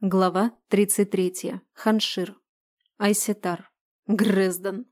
Глава 33. Ханшир. Айсетар. Грезден.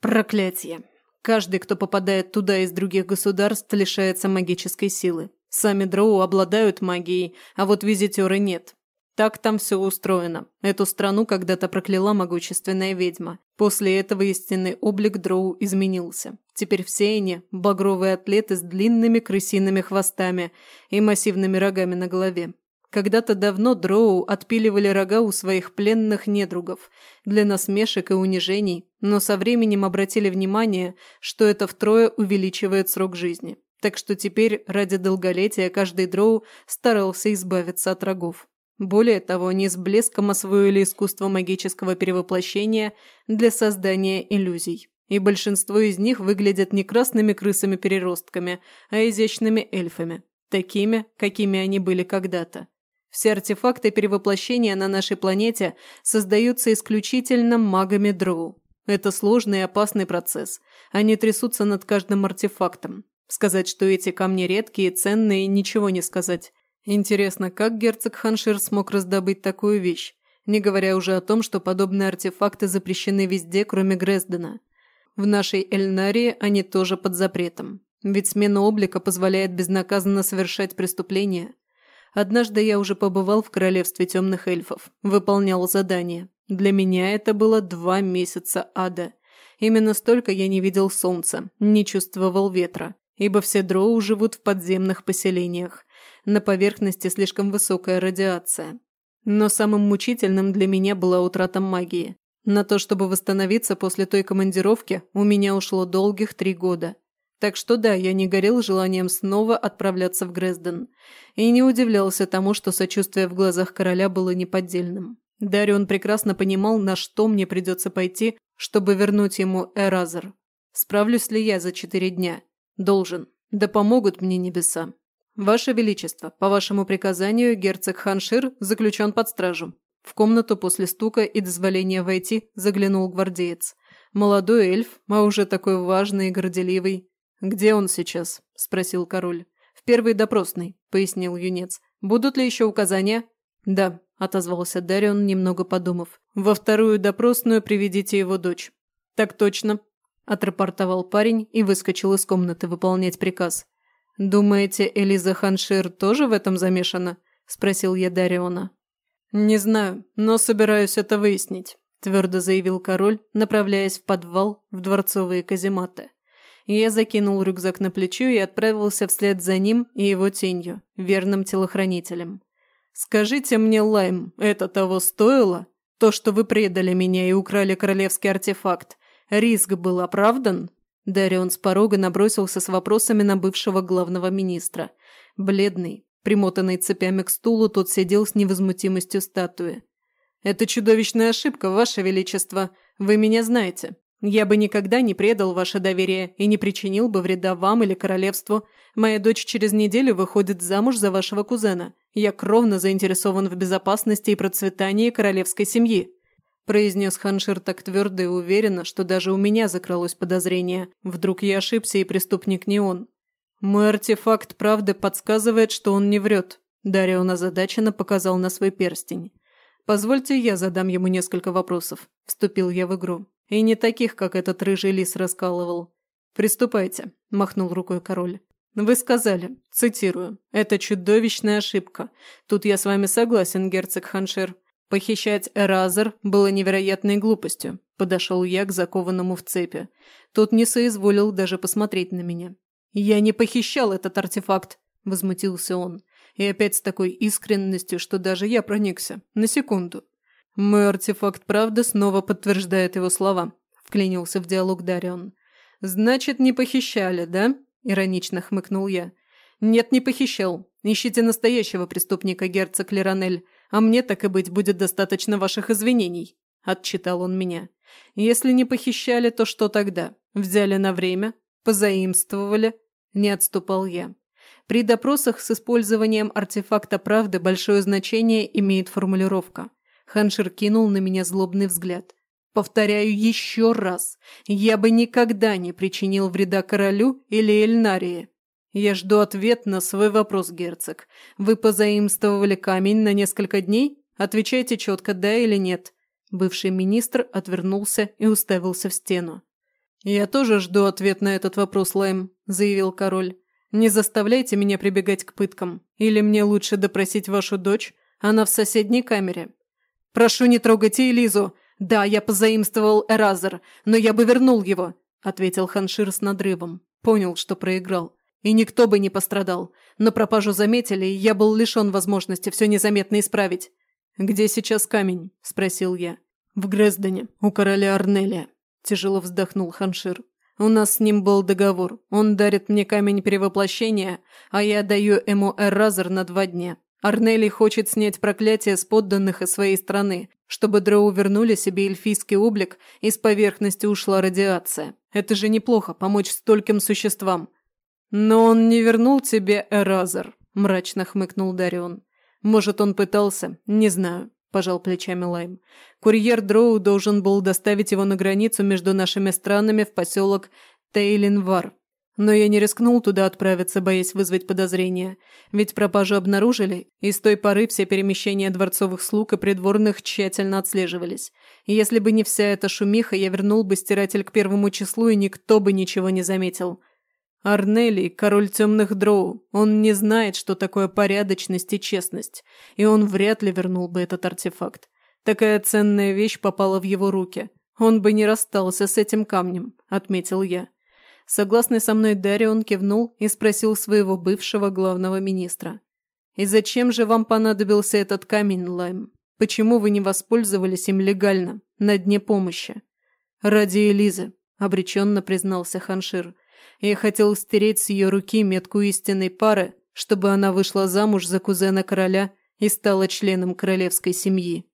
Проклятие. Каждый, кто попадает туда из других государств, лишается магической силы. Сами дроу обладают магией, а вот визитеры нет. Так там все устроено. Эту страну когда-то прокляла могущественная ведьма. После этого истинный облик дроу изменился. Теперь все они – багровые атлеты с длинными крысиными хвостами и массивными рогами на голове. Когда-то давно дроу отпиливали рога у своих пленных недругов для насмешек и унижений, но со временем обратили внимание, что это втрое увеличивает срок жизни. Так что теперь ради долголетия каждый дроу старался избавиться от рогов. Более того, они с блеском освоили искусство магического перевоплощения для создания иллюзий. И большинство из них выглядят не красными крысами-переростками, а изящными эльфами, такими, какими они были когда-то. Все артефакты перевоплощения на нашей планете создаются исключительно магами Дроу. Это сложный и опасный процесс. Они трясутся над каждым артефактом. Сказать, что эти камни редкие ценные, ничего не сказать. Интересно, как герцог Ханшир смог раздобыть такую вещь? Не говоря уже о том, что подобные артефакты запрещены везде, кроме Грездена. В нашей Эльнарии они тоже под запретом. Ведь смена облика позволяет безнаказанно совершать преступления – Однажды я уже побывал в королевстве темных эльфов, выполнял задание. Для меня это было два месяца ада. Именно столько я не видел солнца, не чувствовал ветра, ибо все дроу живут в подземных поселениях. На поверхности слишком высокая радиация. Но самым мучительным для меня была утрата магии. На то, чтобы восстановиться после той командировки, у меня ушло долгих три года. Так что да, я не горел желанием снова отправляться в Грезден. И не удивлялся тому, что сочувствие в глазах короля было неподдельным. Дарион прекрасно понимал, на что мне придется пойти, чтобы вернуть ему Эразер. Справлюсь ли я за четыре дня? Должен. Да помогут мне небеса. Ваше Величество, по вашему приказанию герцог Ханшир заключен под стражу. В комнату после стука и дозволения войти заглянул гвардеец. Молодой эльф, а уже такой важный и горделивый. «Где он сейчас?» – спросил король. «В первой допросной», – пояснил юнец. «Будут ли еще указания?» «Да», – отозвался Дарион, немного подумав. «Во вторую допросную приведите его дочь». «Так точно», – отрапортовал парень и выскочил из комнаты выполнять приказ. «Думаете, Элиза Ханшир тоже в этом замешана?» – спросил я Дариона. «Не знаю, но собираюсь это выяснить», – твердо заявил король, направляясь в подвал в дворцовые казематы. Я закинул рюкзак на плечо и отправился вслед за ним и его тенью, верным телохранителем. «Скажите мне, Лайм, это того стоило? То, что вы предали меня и украли королевский артефакт, риск был оправдан?» Дарион с порога набросился с вопросами на бывшего главного министра. Бледный, примотанный цепями к стулу, тот сидел с невозмутимостью статуи. «Это чудовищная ошибка, Ваше Величество. Вы меня знаете. Я бы никогда не предал ваше доверие и не причинил бы вреда вам или королевству. Моя дочь через неделю выходит замуж за вашего кузена. Я кровно заинтересован в безопасности и процветании королевской семьи», произнес Ханшир так твердо и уверенно, что даже у меня закралось подозрение. Вдруг я ошибся и преступник не он. «Мой артефакт правды подсказывает, что он не врет», Дарион озадаченно показал на свой перстень. «Позвольте я задам ему несколько вопросов», – вступил я в игру. И не таких, как этот рыжий лис раскалывал. «Приступайте», – махнул рукой король. «Вы сказали, цитирую, это чудовищная ошибка. Тут я с вами согласен, герцог Ханшир. Похищать Эразер было невероятной глупостью», – подошел я к закованному в цепи. Тот не соизволил даже посмотреть на меня. «Я не похищал этот артефакт», – возмутился он. И опять с такой искренностью, что даже я проникся. На секунду. «Мой артефакт правды снова подтверждает его слова», – вклинился в диалог Дарион. «Значит, не похищали, да?» – иронично хмыкнул я. «Нет, не похищал. Ищите настоящего преступника, герцог Леронель, а мне, так и быть, будет достаточно ваших извинений», – отчитал он меня. «Если не похищали, то что тогда? Взяли на время? Позаимствовали?» – не отступал я. При допросах с использованием артефакта правды большое значение имеет формулировка. Ханшир кинул на меня злобный взгляд. Повторяю еще раз, я бы никогда не причинил вреда королю или Эльнарии. Я жду ответ на свой вопрос, герцог. Вы позаимствовали камень на несколько дней? Отвечайте четко, да или нет». Бывший министр отвернулся и уставился в стену. «Я тоже жду ответ на этот вопрос, Лайм», – заявил король. «Не заставляйте меня прибегать к пыткам. Или мне лучше допросить вашу дочь? Она в соседней камере». «Прошу, не трогайте Элизу. Да, я позаимствовал Эразер, но я бы вернул его», – ответил Ханшир с надрывом. Понял, что проиграл. И никто бы не пострадал. Но пропажу заметили, и я был лишен возможности все незаметно исправить. «Где сейчас камень?» – спросил я. «В Грездене, у короля Арнелия», – тяжело вздохнул Ханшир. «У нас с ним был договор. Он дарит мне камень перевоплощения, а я даю ему Эразер на два дня. Арнелий хочет снять проклятие с подданных из своей страны, чтобы дроу вернули себе эльфийский облик и с поверхности ушла радиация. Это же неплохо, помочь стольким существам». «Но он не вернул тебе Эразер», – мрачно хмыкнул Дарион. Может, он пытался, не знаю, пожал плечами Лайм. Курьер Дроу должен был доставить его на границу между нашими странами в поселок Тейлинвар. Но я не рискнул туда отправиться, боясь вызвать подозрения. Ведь пропажу обнаружили, и с той поры все перемещения дворцовых слуг и придворных тщательно отслеживались. Если бы не вся эта шумиха, я вернул бы стиратель к первому числу, и никто бы ничего не заметил. Арнелий – король темных дроу. Он не знает, что такое порядочность и честность, и он вряд ли вернул бы этот артефакт. Такая ценная вещь попала в его руки. Он бы не расстался с этим камнем, отметил я. Согласный со мной Дарион кивнул и спросил своего бывшего главного министра. «И зачем же вам понадобился этот камень, Лайм? Почему вы не воспользовались им легально, на дне помощи?» «Ради Элизы», – обреченно признался Ханшир – я хотел стереть с ее руки метку истинной пары, чтобы она вышла замуж за кузена короля и стала членом королевской семьи.